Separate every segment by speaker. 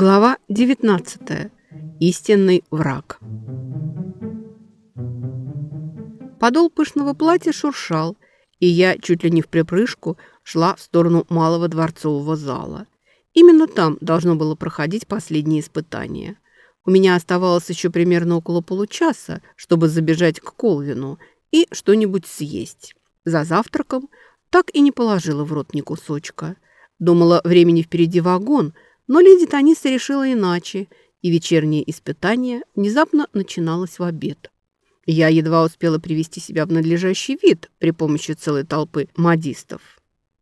Speaker 1: Глава 19. Истинный враг. Подол пышного платья шуршал, и я чуть ли не в припрыжку шла в сторону малого дворцового зала. Именно там должно было проходить последнее испытание. У меня оставалось еще примерно около получаса, чтобы забежать к Колвину и что-нибудь съесть. За завтраком так и не положила в рот ни кусочка. Думала, времени впереди вагон – но леди Таниса решила иначе, и вечернее испытание внезапно начиналось в обед. Я едва успела привести себя в надлежащий вид при помощи целой толпы модистов.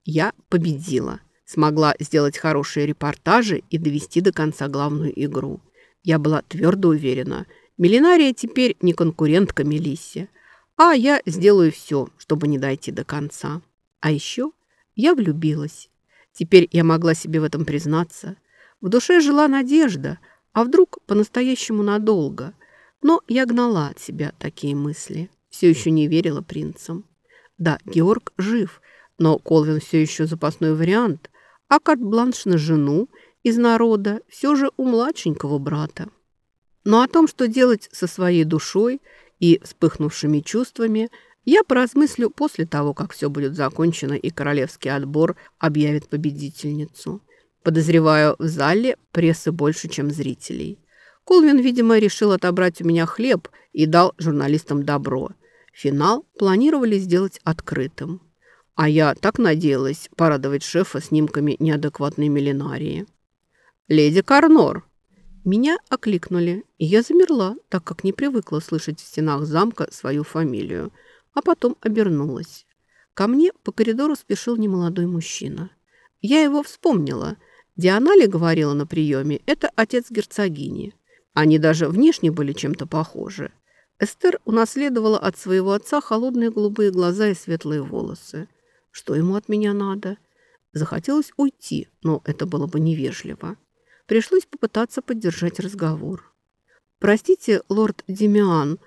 Speaker 1: Я победила. Смогла сделать хорошие репортажи и довести до конца главную игру. Я была твердо уверена, Милинария теперь не конкурентка Мелиссе, а я сделаю все, чтобы не дойти до конца. А еще я влюбилась. Теперь я могла себе в этом признаться. В душе жила надежда, а вдруг по-настоящему надолго. Но я гнала от себя такие мысли. Все еще не верила принцам. Да, Георг жив, но Колвин все еще запасной вариант, а карт-бланш на жену из народа все же у младшенького брата. Но о том, что делать со своей душой и вспыхнувшими чувствами, я поразмыслю после того, как все будет закончено и королевский отбор объявит победительницу. Подозреваю, в зале прессы больше, чем зрителей. Колвин, видимо, решил отобрать у меня хлеб и дал журналистам добро. Финал планировали сделать открытым. А я так надеялась порадовать шефа снимками неадекватной миллинарии. «Леди Карнор!» Меня окликнули, и я замерла, так как не привыкла слышать в стенах замка свою фамилию, а потом обернулась. Ко мне по коридору спешил немолодой мужчина. Я его вспомнила – Диана ли говорила на приеме, это отец герцогини. Они даже внешне были чем-то похожи. Эстер унаследовала от своего отца холодные голубые глаза и светлые волосы. Что ему от меня надо? Захотелось уйти, но это было бы невежливо. Пришлось попытаться поддержать разговор. «Простите, лорд Демиан»,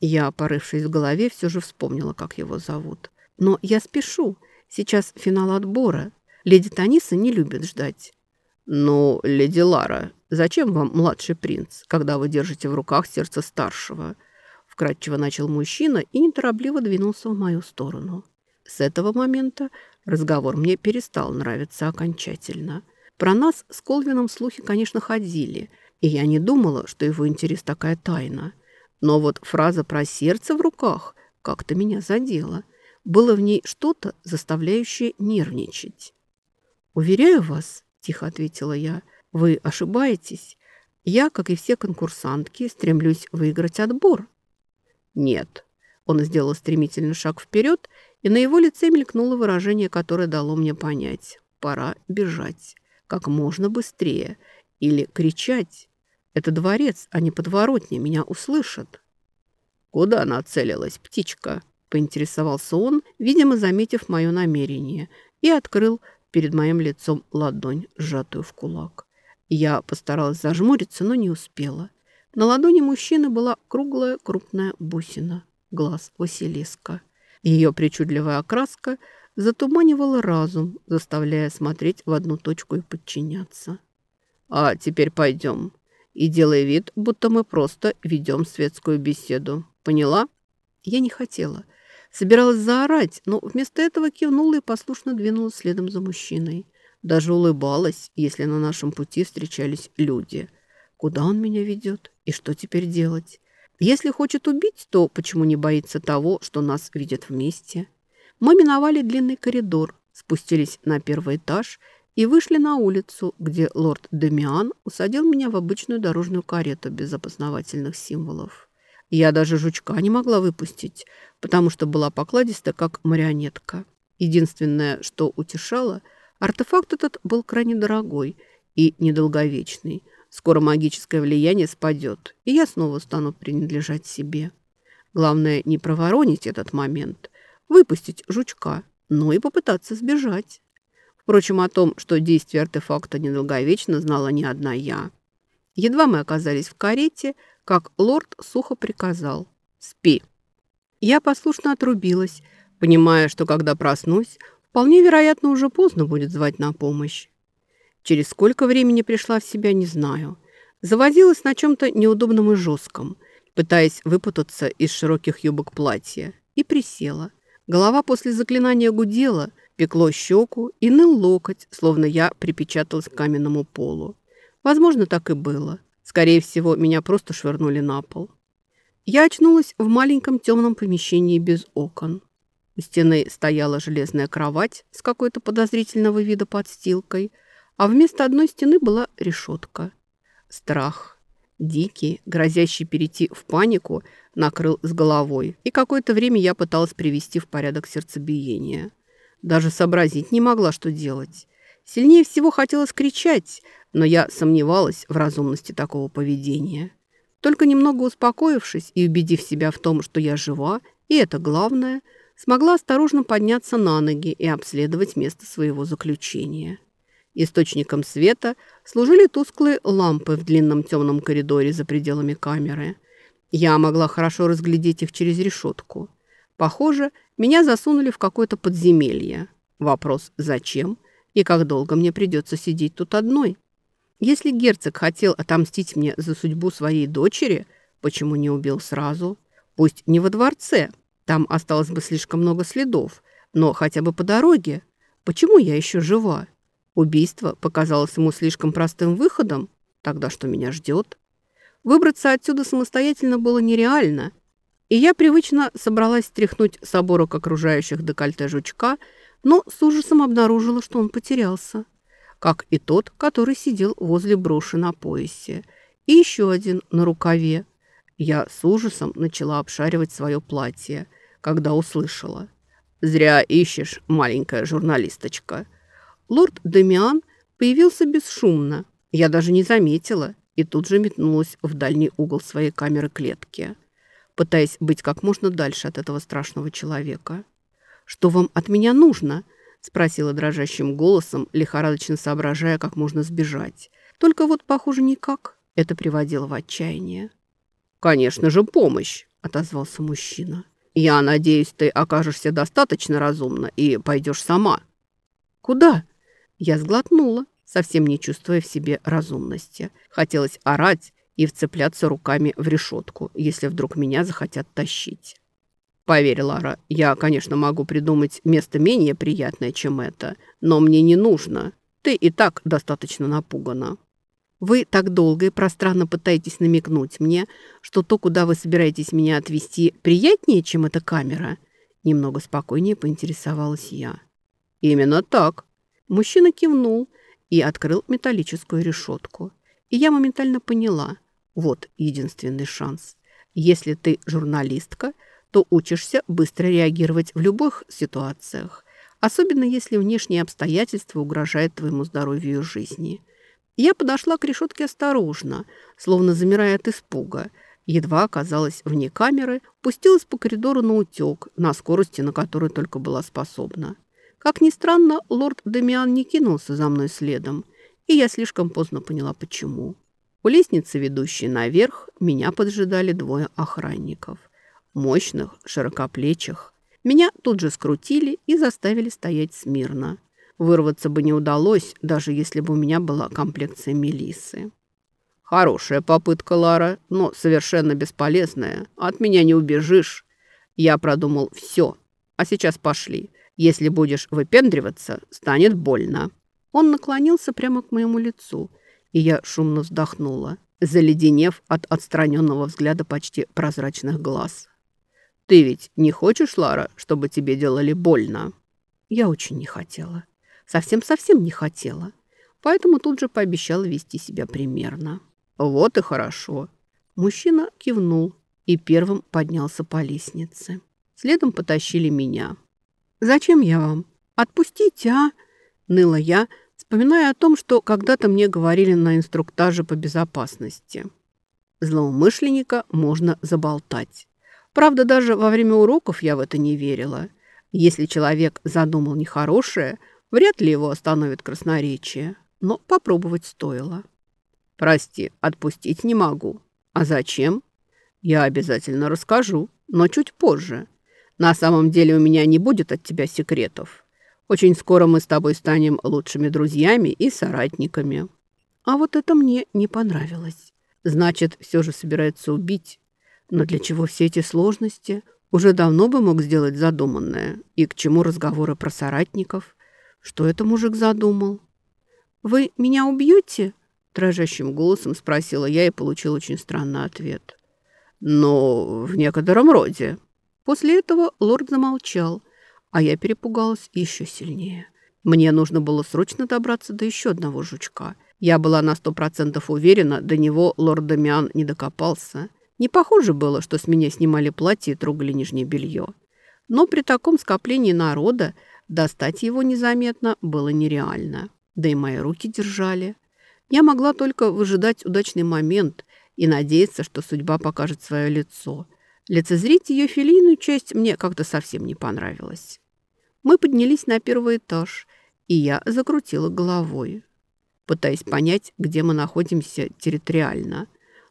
Speaker 1: я, порывшись в голове, все же вспомнила, как его зовут. «Но я спешу. Сейчас финал отбора. Леди Таниса не любит ждать. «Ну, леди Лара, зачем вам младший принц, когда вы держите в руках сердце старшего?» Вкратчиво начал мужчина и неторопливо двинулся в мою сторону. С этого момента разговор мне перестал нравиться окончательно. Про нас с Колвином слухи, конечно, ходили, и я не думала, что его интерес такая тайна. Но вот фраза про сердце в руках как-то меня задела. Было в ней что-то, заставляющее нервничать. «Уверяю вас, тихо ответила я. «Вы ошибаетесь. Я, как и все конкурсантки, стремлюсь выиграть отбор». «Нет». Он сделал стремительный шаг вперед, и на его лице мелькнуло выражение, которое дало мне понять. «Пора бежать. Как можно быстрее. Или кричать. Это дворец, а не подворотня. Меня услышат». «Куда нацелилась птичка?» поинтересовался он, видимо, заметив мое намерение, и открыл перед моим лицом ладонь, сжатую в кулак. Я постаралась зажмуриться, но не успела. На ладони мужчины была круглая крупная бусина, глаз Василиска. Ее причудливая окраска затуманивала разум, заставляя смотреть в одну точку и подчиняться. «А теперь пойдем. И делай вид, будто мы просто ведем светскую беседу. Поняла?» Я не хотела. Собиралась заорать, но вместо этого кивнула и послушно двинулась следом за мужчиной. Даже улыбалась, если на нашем пути встречались люди. Куда он меня ведет и что теперь делать? Если хочет убить, то почему не боится того, что нас видят вместе? Мы миновали длинный коридор, спустились на первый этаж и вышли на улицу, где лорд Демиан усадил меня в обычную дорожную карету без опознавательных символов. Я даже жучка не могла выпустить, потому что была покладиста, как марионетка. Единственное, что утешало, артефакт этот был крайне дорогой и недолговечный. Скоро магическое влияние спадет, и я снова стану принадлежать себе. Главное не проворонить этот момент, выпустить жучка, но и попытаться сбежать. Впрочем, о том, что действие артефакта недолговечно, знала не одна я. Едва мы оказались в карете, как лорд сухо приказал «Спи». Я послушно отрубилась, понимая, что когда проснусь, вполне вероятно, уже поздно будет звать на помощь. Через сколько времени пришла в себя, не знаю. Завозилась на чем-то неудобном и жестком, пытаясь выпутаться из широких юбок платья, и присела. Голова после заклинания гудела, пекло щеку и ныл локоть, словно я припечаталась к каменному полу. Возможно, так и было. Скорее всего, меня просто швырнули на пол. Я очнулась в маленьком темном помещении без окон. У стены стояла железная кровать с какой-то подозрительного вида подстилкой, а вместо одной стены была решетка. Страх, дикий, грозящий перейти в панику, накрыл с головой, и какое-то время я пыталась привести в порядок сердцебиение. Даже сообразить не могла, что делать. Сильнее всего хотелось кричать, но я сомневалась в разумности такого поведения. Только немного успокоившись и убедив себя в том, что я жива, и это главное, смогла осторожно подняться на ноги и обследовать место своего заключения. Источником света служили тусклые лампы в длинном темном коридоре за пределами камеры. Я могла хорошо разглядеть их через решетку. Похоже, меня засунули в какое-то подземелье. Вопрос «Зачем?» И как долго мне придется сидеть тут одной. Если герцог хотел отомстить мне за судьбу своей дочери, почему не убил сразу? Пусть не во дворце, там осталось бы слишком много следов, но хотя бы по дороге. Почему я еще жива? Убийство показалось ему слишком простым выходом? Тогда что меня ждет? Выбраться отсюда самостоятельно было нереально, и я привычно собралась стряхнуть с оборок окружающих декольте жучка, но с ужасом обнаружила, что он потерялся как и тот, который сидел возле броши на поясе, и еще один на рукаве. Я с ужасом начала обшаривать свое платье, когда услышала. «Зря ищешь, маленькая журналисточка». Лорд Демиан появился бесшумно. Я даже не заметила и тут же метнулась в дальний угол своей камеры-клетки, пытаясь быть как можно дальше от этого страшного человека. «Что вам от меня нужно?» Спросила дрожащим голосом, лихорадочно соображая, как можно сбежать. Только вот, похоже, никак. Это приводило в отчаяние. «Конечно же, помощь!» – отозвался мужчина. «Я надеюсь, ты окажешься достаточно разумна и пойдешь сама». «Куда?» Я сглотнула, совсем не чувствуя в себе разумности. Хотелось орать и вцепляться руками в решетку, если вдруг меня захотят тащить. Поверь, Лара, я, конечно, могу придумать место менее приятное, чем это, но мне не нужно. Ты и так достаточно напугана. Вы так долго и пространно пытаетесь намекнуть мне, что то, куда вы собираетесь меня отвезти, приятнее, чем эта камера? Немного спокойнее поинтересовалась я. Именно так. Мужчина кивнул и открыл металлическую решетку. И я моментально поняла. Вот единственный шанс. Если ты журналистка – то учишься быстро реагировать в любых ситуациях, особенно если внешние обстоятельства угрожают твоему здоровью и жизни. Я подошла к решетке осторожно, словно замирая от испуга. Едва оказалась вне камеры, пустилась по коридору на утек, на скорости, на которую только была способна. Как ни странно, лорд Демиан не кинулся за мной следом, и я слишком поздно поняла, почему. У лестницы, ведущей наверх, меня поджидали двое охранников – мощных, широкоплечих. Меня тут же скрутили и заставили стоять смирно. Вырваться бы не удалось, даже если бы у меня была комплекция Мелисы. «Хорошая попытка, Лара, но совершенно бесполезная. От меня не убежишь. Я продумал все. А сейчас пошли. Если будешь выпендриваться, станет больно». Он наклонился прямо к моему лицу, и я шумно вздохнула, заледенев от отстраненного взгляда почти прозрачных глаз. Ты ведь не хочешь, Лара, чтобы тебе делали больно?» Я очень не хотела. Совсем-совсем не хотела. Поэтому тут же пообещала вести себя примерно. «Вот и хорошо». Мужчина кивнул и первым поднялся по лестнице. Следом потащили меня. «Зачем я вам? Отпустите, а?» Ныла я, вспоминая о том, что когда-то мне говорили на инструктаже по безопасности. Злоумышленника можно заболтать. Правда, даже во время уроков я в это не верила. Если человек задумал нехорошее, Вряд ли его остановит красноречие, но попробовать стоило. «Прости, отпустить не могу. А зачем?» «Я обязательно расскажу, но чуть позже. На самом деле у меня не будет от тебя секретов. Очень скоро мы с тобой станем лучшими друзьями и соратниками». А вот это мне не понравилось. Значит, все же собирается убить. Но для чего все эти сложности? Уже давно бы мог сделать задуманное. И к чему разговоры про соратников? Что это мужик задумал? «Вы меня убьете?» Дрожащим голосом спросила я и получил очень странный ответ. «Но в некотором роде». После этого лорд замолчал, а я перепугалась еще сильнее. Мне нужно было срочно добраться до еще одного жучка. Я была на сто процентов уверена, до него лорд Дамиан не докопался. Не похоже было, что с меня снимали платье и трогали нижнее белье. Но при таком скоплении народа достать его незаметно было нереально. Да и мои руки держали. Я могла только выжидать удачный момент и надеяться, что судьба покажет свое лицо. Лицезреть ее филийную часть мне как-то совсем не понравилось. Мы поднялись на первый этаж, и я закрутила головой, пытаясь понять, где мы находимся территориально.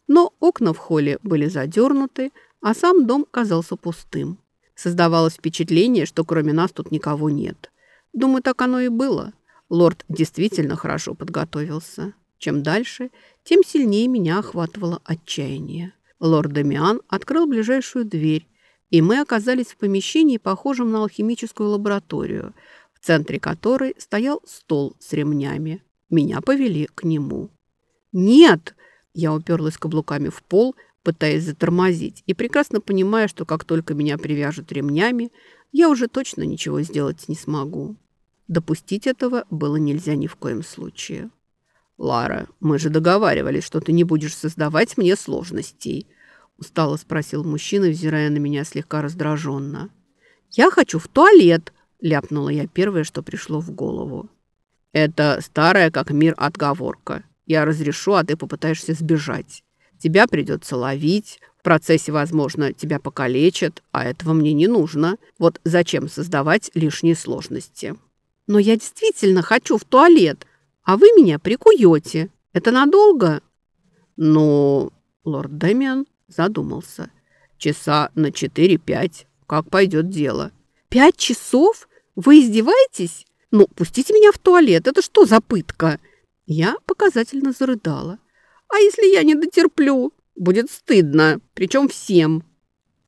Speaker 1: Но окна в холле были задернуты, а сам дом казался пустым. Создавалось впечатление, что кроме нас тут никого нет. Думаю, так оно и было. Лорд действительно хорошо подготовился. Чем дальше, тем сильнее меня охватывало отчаяние. Лорд Дамиан открыл ближайшую дверь, и мы оказались в помещении, похожем на алхимическую лабораторию, в центре которой стоял стол с ремнями. Меня повели к нему. «Нет!» Я уперлась каблуками в пол, пытаясь затормозить, и прекрасно понимая, что как только меня привяжут ремнями, я уже точно ничего сделать не смогу. Допустить этого было нельзя ни в коем случае. «Лара, мы же договаривались, что ты не будешь создавать мне сложностей», устало спросил мужчина, взирая на меня слегка раздраженно. «Я хочу в туалет», – ляпнула я первое, что пришло в голову. «Это старая как мир отговорка. Я разрешу, а ты попытаешься сбежать. Тебя придется ловить, в процессе, возможно, тебя покалечат, а этого мне не нужно. Вот зачем создавать лишние сложности?» «Но я действительно хочу в туалет», а вы меня прикуете. Это надолго?» «Ну...» — лорд Дэмиан задумался. «Часа на четыре-пять. Как пойдет дело?» «Пять часов? Вы издеваетесь? Ну, пустите меня в туалет. Это что за пытка?» Я показательно зарыдала. «А если я не дотерплю? Будет стыдно, причем всем».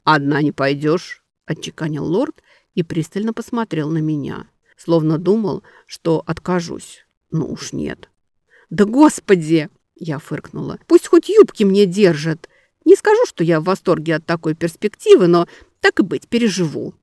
Speaker 1: «Одна не пойдешь», — отчеканил лорд и пристально посмотрел на меня, словно думал, что откажусь. Ну уж нет. Да господи! Я фыркнула. Пусть хоть юбки мне держат. Не скажу, что я в восторге от такой перспективы, но так и быть, переживу.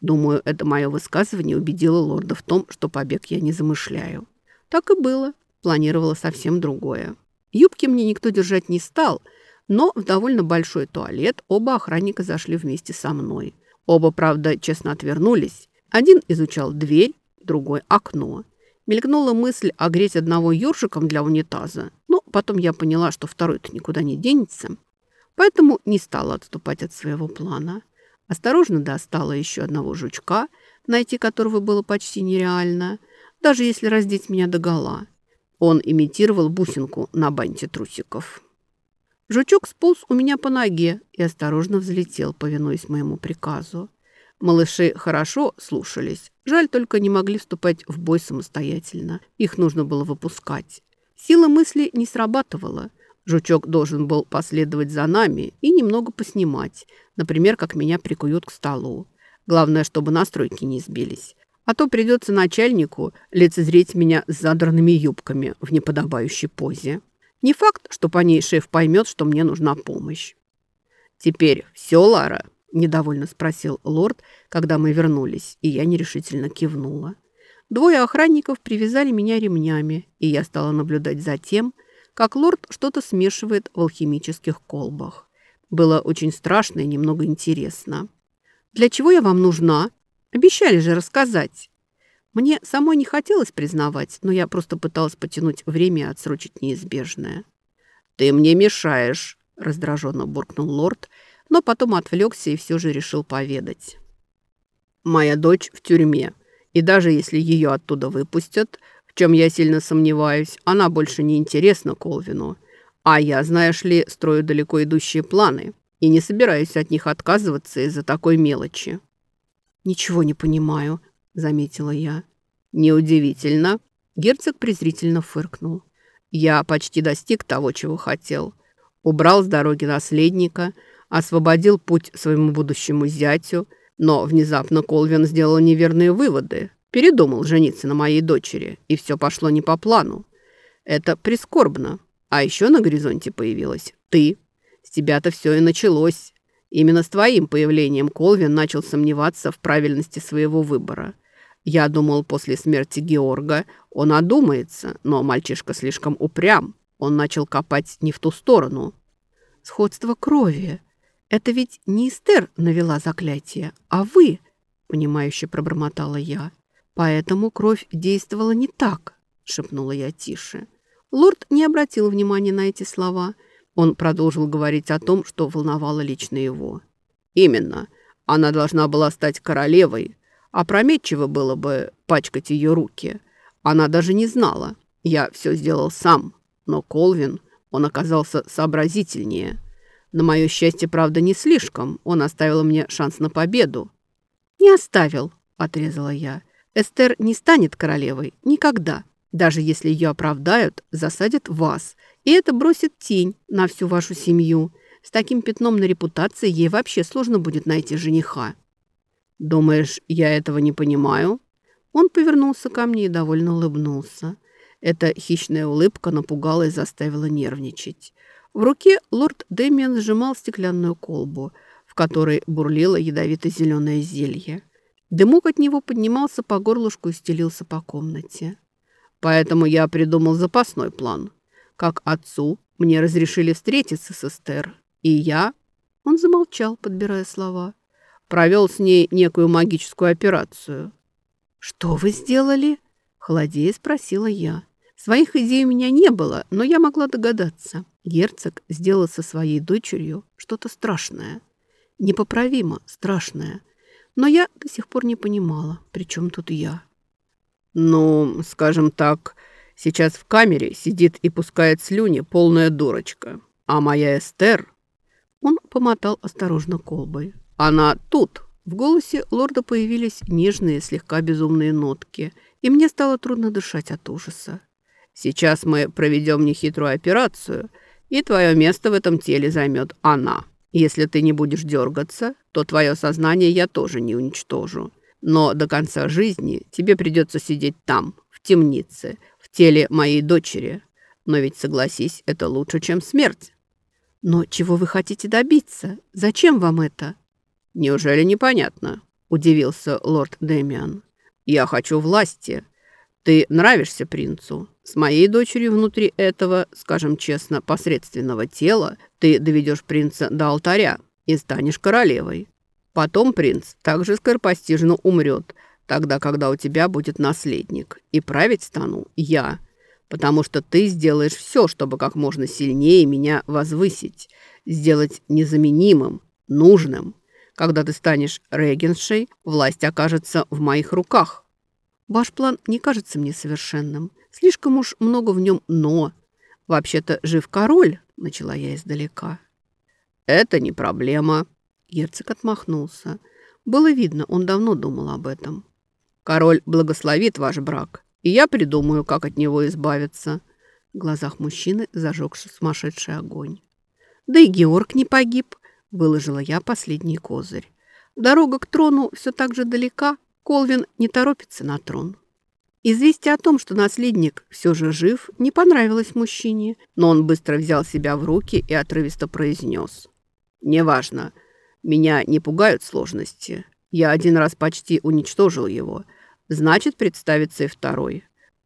Speaker 1: Думаю, это мое высказывание убедило лорда в том, что побег я не замышляю. Так и было. Планировала совсем другое. Юбки мне никто держать не стал, но в довольно большой туалет оба охранника зашли вместе со мной. Оба, правда, честно отвернулись. Один изучал дверь, другой – окно. Мелькнула мысль огреть одного ёршиком для унитаза, но потом я поняла, что второй-то никуда не денется, поэтому не стала отступать от своего плана. Осторожно достала еще одного жучка, найти которого было почти нереально, даже если раздеть меня догола. Он имитировал бусинку на банте трусиков. Жучок сполз у меня по ноге и осторожно взлетел, повинуясь моему приказу. Малыши хорошо слушались. Жаль, только не могли вступать в бой самостоятельно. Их нужно было выпускать. Сила мысли не срабатывала. Жучок должен был последовать за нами и немного поснимать. Например, как меня прикуют к столу. Главное, чтобы настройки не сбились. А то придется начальнику лицезреть меня с задранными юбками в неподобающей позе. Не факт, что по ней шеф поймет, что мне нужна помощь. «Теперь все, Лара?» – недовольно спросил лорд, когда мы вернулись, и я нерешительно кивнула. Двое охранников привязали меня ремнями, и я стала наблюдать за тем, как лорд что-то смешивает в алхимических колбах. Было очень страшно и немного интересно. «Для чего я вам нужна? Обещали же рассказать». Мне самой не хотелось признавать, но я просто пыталась потянуть время и отсрочить неизбежное. «Ты мне мешаешь», – раздраженно буркнул лорд – но потом отвлекся и все же решил поведать. «Моя дочь в тюрьме, И даже если ее оттуда выпустят, в чем я сильно сомневаюсь, она больше не интересна Колвину. А я, знаешь ли, строю далеко идущие планы и не собираюсь от них отказываться из-за такой мелочи».
Speaker 2: «Ничего не понимаю», — заметила я.
Speaker 1: «Неудивительно». Герцог презрительно фыркнул. «Я почти достиг того, чего хотел. Убрал с дороги наследника, освободил путь своему будущему зятю, но внезапно Колвин сделал неверные выводы, передумал жениться на моей дочери, и все пошло не по плану. Это прискорбно. А еще на горизонте появилась ты. С тебя-то все и началось. Именно с твоим появлением Колвин начал сомневаться в правильности своего выбора. Я думал, после смерти Георга он одумается, но мальчишка слишком упрям. Он начал копать не в ту сторону.
Speaker 2: Сходство крови. Это ведь не Эстер навела заклятие, а вы, понимающе пробормотала я. Поэтому кровь действовала не так, шепнула я тише. Лорд не обратил внимания на эти слова – он продолжил говорить о том, что волновало лично его. «Именно. Она должна была стать королевой. Опрометчиво было бы пачкать ее руки. Она даже не знала. Я все сделал сам. Но Колвин, он оказался сообразительнее. На мое счастье, правда, не слишком. Он оставил мне шанс на победу». «Не оставил», — отрезала я. «Эстер не станет королевой. Никогда. Даже если ее оправдают, засадят вас — и это бросит тень на всю вашу семью. С таким пятном на репутации ей вообще сложно будет найти жениха».
Speaker 1: «Думаешь, я этого не понимаю?»
Speaker 2: Он повернулся ко мне и довольно улыбнулся. Эта хищная улыбка напугала и заставила нервничать. В руке лорд Дэмиан сжимал стеклянную колбу, в которой бурлило ядовито-зеленое зелье. Дымок от него поднимался по горлышку и стелился по комнате.
Speaker 1: «Поэтому я придумал запасной план», как отцу мне разрешили встретиться с Эстер, и я...» Он замолчал, подбирая слова. «Провел с ней некую магическую операцию».
Speaker 2: «Что вы сделали?» — холодея спросила я. Своих идей у меня не было, но я могла догадаться. Герцог сделал со своей дочерью что-то страшное. Непоправимо страшное. Но я до сих пор не понимала, при чем тут я.
Speaker 1: «Ну, скажем так, Сейчас в камере сидит и пускает слюни полная дурочка. А моя Эстер...»
Speaker 2: Он помотал осторожно колбой.
Speaker 1: «Она тут!»
Speaker 2: В голосе лорда появились нежные, слегка безумные нотки, и мне стало трудно дышать от ужаса.
Speaker 1: «Сейчас мы проведем нехитрую операцию, и твое место в этом теле займет она. Если ты не будешь дергаться, то твое сознание я тоже не уничтожу. Но до конца жизни тебе придется сидеть там, в темнице, теле моей дочери. Но ведь, согласись, это лучше, чем смерть.
Speaker 2: Но чего вы хотите добиться? Зачем вам это?
Speaker 1: Неужели непонятно? Удивился лорд Дэмиан. Я хочу власти. Ты нравишься принцу. С моей дочерью внутри этого, скажем честно, посредственного тела ты доведешь принца до алтаря и станешь королевой. Потом принц также скоропостижно умрет, тогда, когда у тебя будет наследник. И править стану я, потому что ты сделаешь все, чтобы как можно сильнее меня возвысить, сделать незаменимым, нужным. Когда ты станешь регеншей, власть окажется в моих руках.
Speaker 2: Ваш план не кажется мне совершенным. Слишком уж много в нем «но». Вообще-то жив король, начала я издалека.
Speaker 1: Это не проблема.
Speaker 2: Герцог отмахнулся. Было видно, он давно думал об этом.
Speaker 1: Король благословит ваш брак, и я придумаю, как от него избавиться».
Speaker 2: В глазах мужчины зажегся сумасшедший огонь. «Да и Георг не погиб», — выложила я последний козырь. «Дорога к трону все так же далека. Колвин не торопится на трон». Известие о том, что наследник все же жив, не понравилось мужчине, но он быстро взял себя в руки и отрывисто произнес.
Speaker 1: «Неважно. Меня не пугают сложности. Я один раз почти уничтожил его. Значит, представится и второй.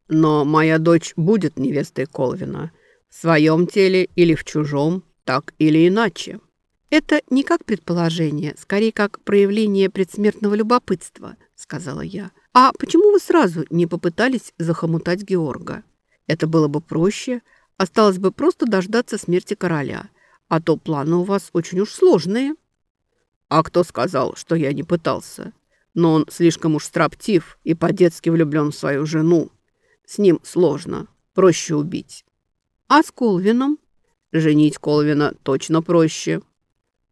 Speaker 1: Но моя дочь будет невестой Колвина. В своем теле или в чужом, так или иначе.
Speaker 2: Это не как предположение, скорее как проявление предсмертного любопытства, сказала я. А почему вы сразу не попытались захомутать Георга? Это было бы проще. Осталось бы просто дождаться смерти короля. А то планы у вас очень уж сложные.
Speaker 1: «А кто сказал, что я не пытался? Но он слишком уж строптив и по-детски влюблен в свою жену. С ним сложно, проще убить.
Speaker 2: А с Колвином?
Speaker 1: Женить Колвина точно проще.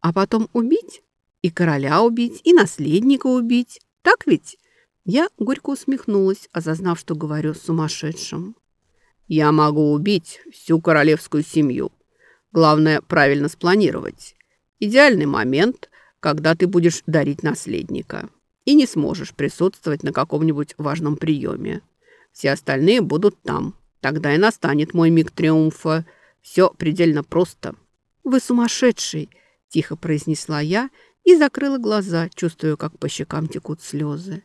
Speaker 2: А потом убить? И короля убить, и наследника убить. Так ведь? Я горько усмехнулась, осознав, что говорю с сумасшедшим.
Speaker 1: Я могу убить всю королевскую семью. Главное, правильно спланировать. Идеальный момент, когда ты будешь дарить наследника. И не сможешь присутствовать на каком-нибудь важном приеме. Все остальные будут там. Тогда и настанет мой миг триумфа. Все предельно просто.
Speaker 2: «Вы сумасшедший!» – тихо произнесла я и закрыла глаза, чувствуя, как по щекам текут слезы.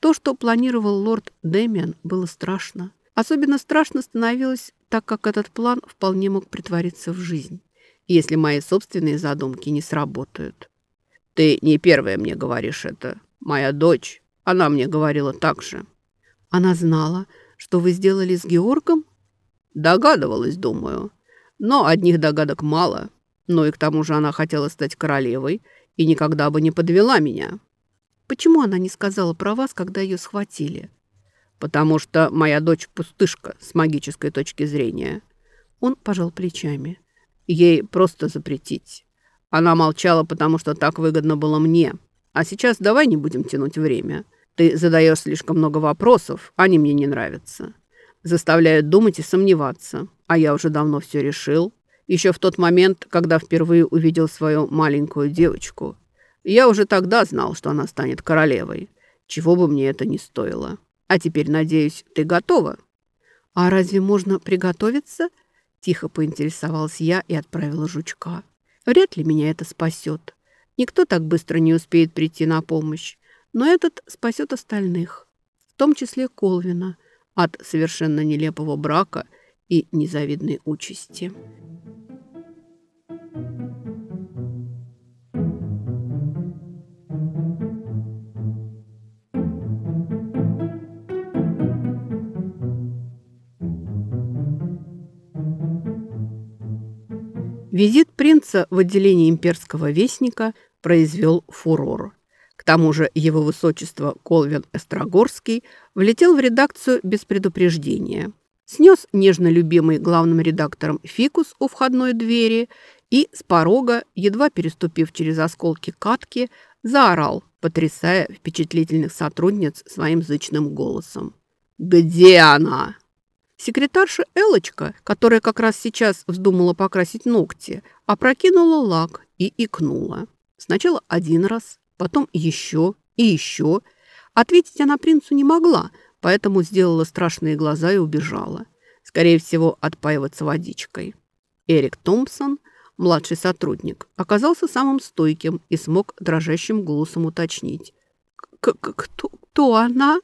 Speaker 2: То, что планировал лорд Дэмиан, было страшно. Особенно страшно становилось, так как этот план вполне мог притвориться в жизнь, если мои собственные задумки не сработают.
Speaker 1: «Ты не первая мне говоришь это. Моя дочь, она мне говорила так же».
Speaker 2: «Она знала, что вы сделали с Георгом?»
Speaker 1: «Догадывалась, думаю. Но одних догадок мало. Но и к тому же она хотела стать королевой и никогда бы не подвела меня».
Speaker 2: Почему она не сказала про вас, когда ее схватили?
Speaker 1: Потому что моя дочь пустышка с магической точки зрения.
Speaker 2: Он пожал плечами.
Speaker 1: Ей просто запретить. Она молчала, потому что так выгодно было мне. А сейчас давай не будем тянуть время. Ты задаешь слишком много вопросов, они мне не нравятся. Заставляют думать и сомневаться. А я уже давно все решил. Еще в тот момент, когда впервые увидел свою маленькую девочку – я уже тогда знал, что она станет королевой, чего бы мне это ни стоило. А теперь, надеюсь, ты готова?»
Speaker 2: «А разве можно приготовиться?» Тихо поинтересовалась я и отправила жучка. «Вряд ли меня это спасет. Никто так быстро не успеет прийти на помощь. Но этот спасет остальных, в том числе Колвина, от совершенно нелепого брака и незавидной участи». Визит принца в отделение имперского вестника произвел фурор. К тому же его высочество Колвин Эстрогорский влетел в редакцию без предупреждения. Снес нежно любимый главным редактором фикус у входной двери и с порога, едва переступив через осколки катки, заорал, потрясая впечатлительных сотрудниц своим зычным голосом. «Где она?» Секретарша Элочка, которая как раз сейчас вздумала покрасить ногти, опрокинула лак и икнула. Сначала один раз, потом еще и еще. Ответить она принцу не могла, поэтому сделала страшные глаза и убежала. Скорее всего, отпаиваться водичкой. Эрик Томпсон, младший сотрудник, оказался самым стойким и смог дрожащим голосом уточнить. «Кто, кто она?»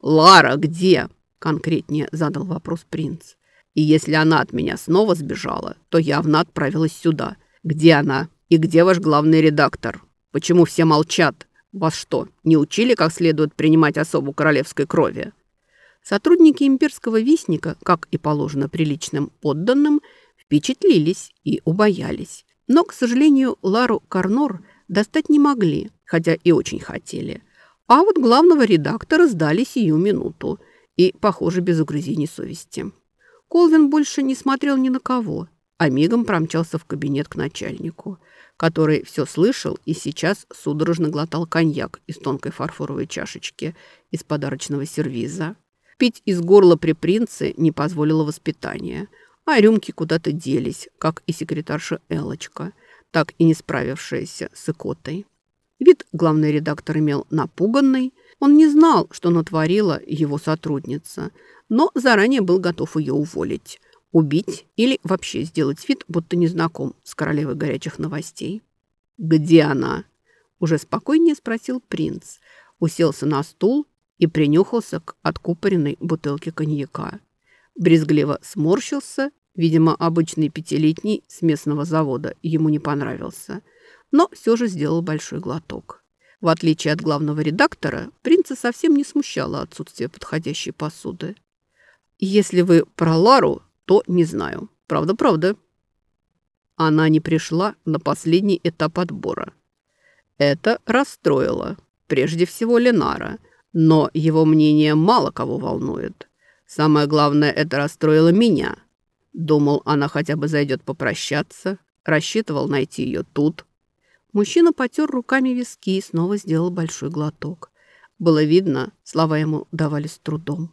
Speaker 2: «Лара где?» Конкретнее задал вопрос принц. И если она от меня снова сбежала, то явно отправилась сюда. Где она? И где ваш главный редактор? Почему все молчат? Вас что, не учили, как следует принимать особу королевской крови? Сотрудники имперского вестника, как и положено приличным подданным, впечатлились и убоялись. Но, к сожалению, Лару Карнор достать не могли, хотя и очень хотели. А вот главного редактора сдали сию минуту – и, похоже, без угрызений совести. Колвин больше не смотрел ни на кого, а мигом промчался в кабинет к начальнику, который все слышал и сейчас судорожно глотал коньяк из тонкой фарфоровой чашечки из подарочного сервиза. Пить из горла при принце не позволило воспитание, а рюмки куда-то делись, как и секретарша Элочка, так и не справившаяся с икотой. Вид главный редактор имел напуганный, он не знал, что натворила его сотрудница, но заранее был готов ее уволить, убить или вообще сделать вид, будто не знаком с королевой горячих новостей. «Где она?» – уже спокойнее спросил принц, уселся на стул и принюхался к откупоренной бутылке коньяка. Брезгливо сморщился, видимо, обычный пятилетний с местного завода ему не понравился, но все же сделал большой глоток. В отличие от главного редактора, принца совсем не смущало отсутствие подходящей посуды. Если вы про Лару, то не знаю. Правда-правда. Она не пришла на последний этап отбора. Это расстроило.
Speaker 1: прежде всего Ленара, но его мнение мало кого волнует. Самое главное, это расстроило меня. Думал, она хотя бы зайдет попрощаться, рассчитывал найти ее тут.
Speaker 2: Мужчина потер руками виски и снова сделал большой глоток. Было видно, слова ему давались трудом.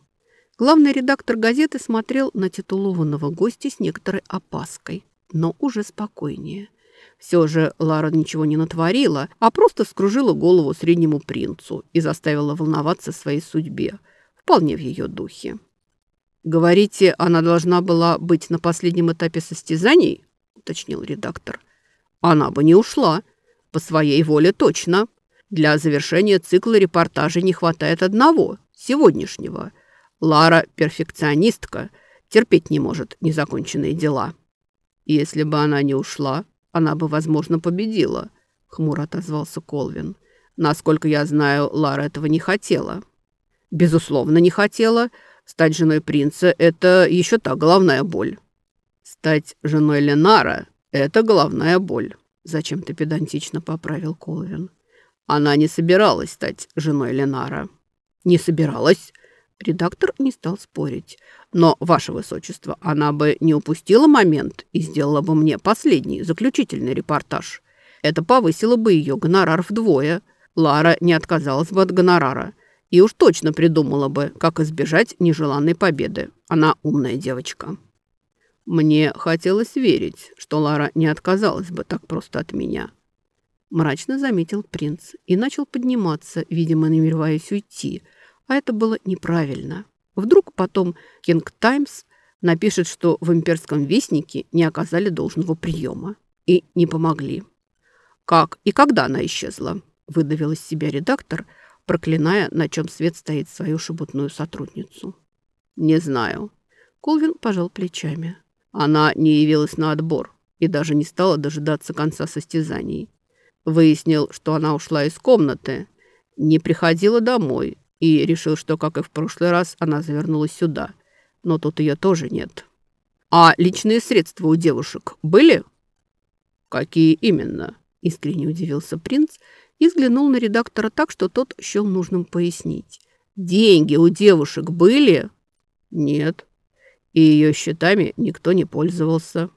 Speaker 2: Главный редактор газеты смотрел на титулованного гостя с некоторой опаской, но уже спокойнее. Все же Лара ничего не натворила, а просто скружила голову среднему принцу и заставила волноваться своей судьбе, вполне в ее духе.
Speaker 1: «Говорите, она должна была быть на последнем этапе состязаний?» – уточнил редактор. «Она бы не ушла. По своей воле точно. Для завершения цикла репортажей не хватает одного, сегодняшнего – Лара – перфекционистка, терпеть не может незаконченные дела. Если бы она не ушла, она бы, возможно, победила, хмуро отозвался Колвин. Насколько я знаю, Лара этого не хотела. Безусловно, не хотела. Стать женой принца – это еще та головная боль. Стать женой Ленара – это головная боль. Зачем-то педантично поправил Колвин. Она не собиралась стать женой Ленара. Не собиралась, Редактор не стал спорить. «Но, ваше высочество, она бы не упустила момент и сделала бы мне последний, заключительный репортаж. Это повысило бы ее гонорар вдвое. Лара не отказалась бы от гонорара. И уж точно придумала бы, как избежать нежеланной победы. Она умная девочка». Мне хотелось верить, что Лара не отказалась бы так просто от меня. Мрачно заметил принц и начал подниматься, видимо, намереваясь уйти – а это было неправильно. Вдруг потом «Кинг Таймс» напишет, что в имперском вестнике не оказали должного приема и не помогли. «Как и когда она исчезла?» – выдавил из себя редактор, проклиная, на чем свет стоит свою шебутную сотрудницу. «Не знаю». Колвин пожал плечами. Она не явилась на отбор и даже не стала дожидаться конца состязаний. Выяснил, что она ушла из комнаты, не приходила домой и решил, что, как и в прошлый раз, она завернулась сюда. Но тут ее тоже нет. А личные средства у девушек были? Какие именно? Искренне удивился принц и взглянул на редактора так, что тот счел нужным пояснить. Деньги у девушек были? Нет. И ее счетами никто не пользовался.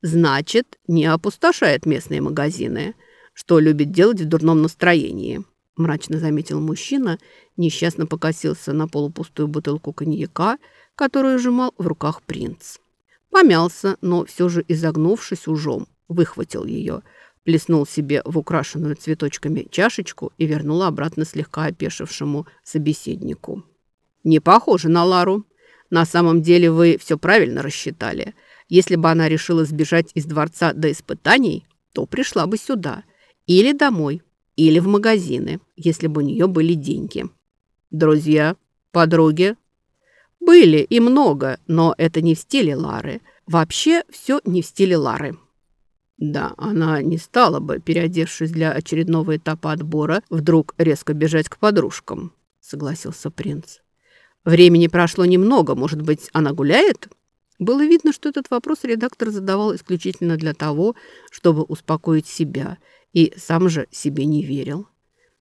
Speaker 1: Значит, не опустошает местные магазины, что любит делать в дурном настроении мрачно заметил мужчина, несчастно покосился на полупустую бутылку коньяка, которую сжимал в руках принц. Помялся, но все же изогнувшись ужом, выхватил ее, плеснул себе в украшенную цветочками чашечку и вернул обратно слегка опешившему собеседнику. «Не похоже на Лару. На самом деле вы все правильно рассчитали. Если бы она решила сбежать из дворца до испытаний, то пришла бы сюда. Или домой, или в магазины, если бы у нее были деньги. Друзья, подруги? Были и много, но это не в стиле Лары. Вообще все не в стиле Лары. Да, она не стала бы, переодевшись для очередного этапа отбора, вдруг резко бежать к подружкам, согласился принц. Времени прошло немного, может быть, она гуляет? Было видно, что этот вопрос редактор задавал исключительно для того, чтобы успокоить себя – и сам же себе не верил.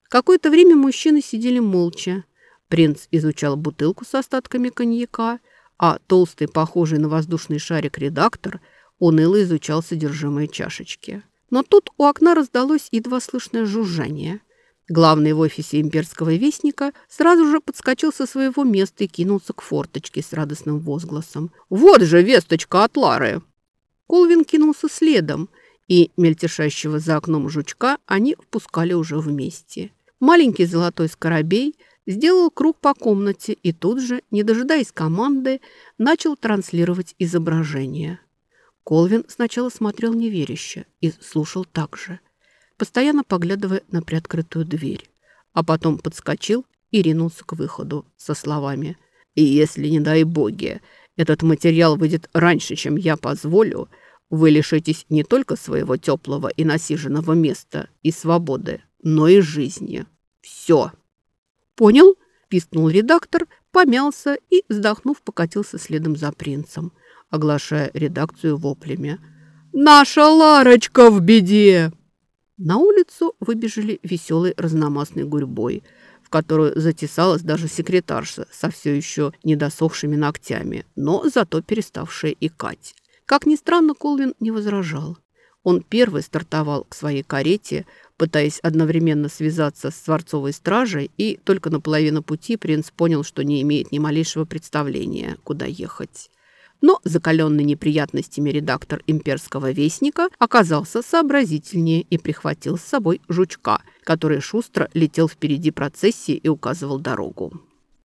Speaker 1: Какое-то время мужчины сидели молча. Принц изучал бутылку с остатками коньяка, а толстый, похожий на воздушный шарик редактор уныло изучал содержимое чашечки. Но тут у окна раздалось едва слышное жужжание. Главный в офисе имперского вестника сразу же подскочил со своего места и кинулся к форточке с радостным возгласом. «Вот же весточка от Лары!» Колвин кинулся следом – и мельтешащего за окном жучка они впускали уже вместе. Маленький золотой скоробей сделал круг по комнате и тут же, не дожидаясь команды, начал транслировать изображение. Колвин сначала смотрел неверяще и слушал так же, постоянно поглядывая на приоткрытую дверь, а потом подскочил и ринулся к выходу со словами «И если, не дай боги, этот материал выйдет раньше, чем я позволю», вы лишитесь не только своего теплого и насиженного места и свободы, но и жизни. Все. Понял? Пискнул редактор, помялся и, вздохнув, покатился следом за принцем, оглашая редакцию воплями. «Наша Ларочка в беде!» На улицу выбежали веселой разномастной гурьбой, в которую затесалась даже секретарша со все еще недосохшими ногтями, но зато переставшая икать. Как ни странно, Колвин не возражал. Он первый стартовал к своей карете, пытаясь одновременно связаться с Творцовой стражей, и только на половину пути принц понял, что не имеет ни малейшего представления, куда ехать. Но закаленный неприятностями редактор имперского вестника оказался сообразительнее и прихватил с собой жучка, который шустро летел впереди процессии и указывал дорогу.